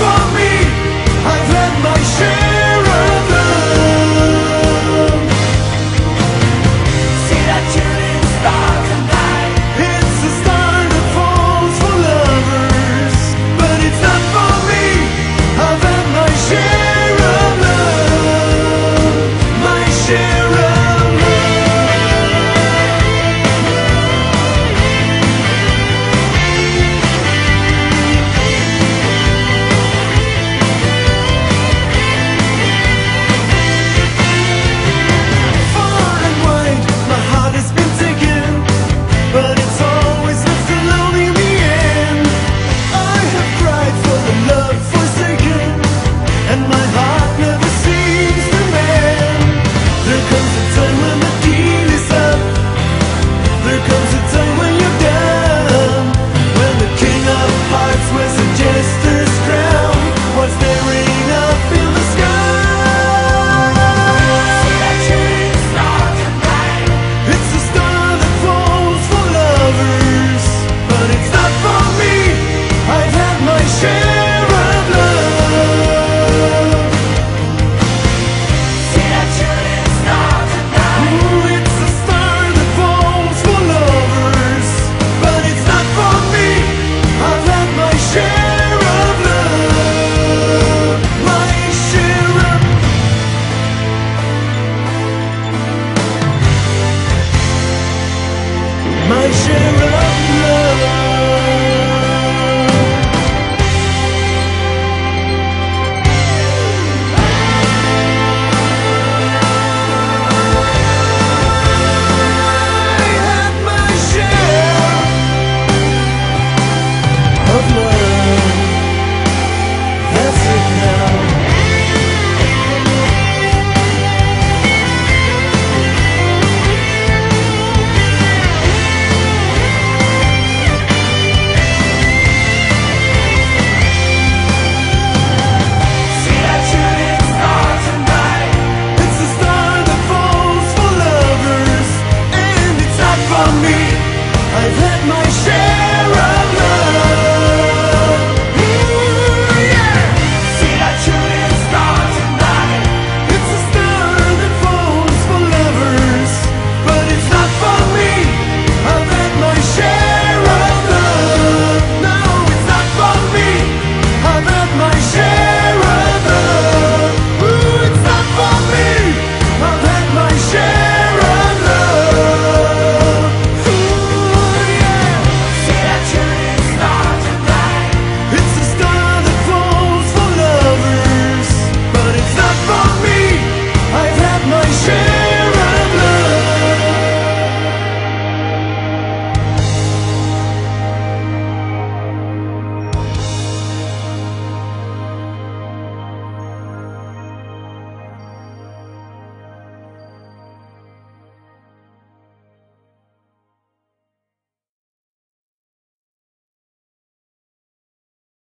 For me. I've had my share.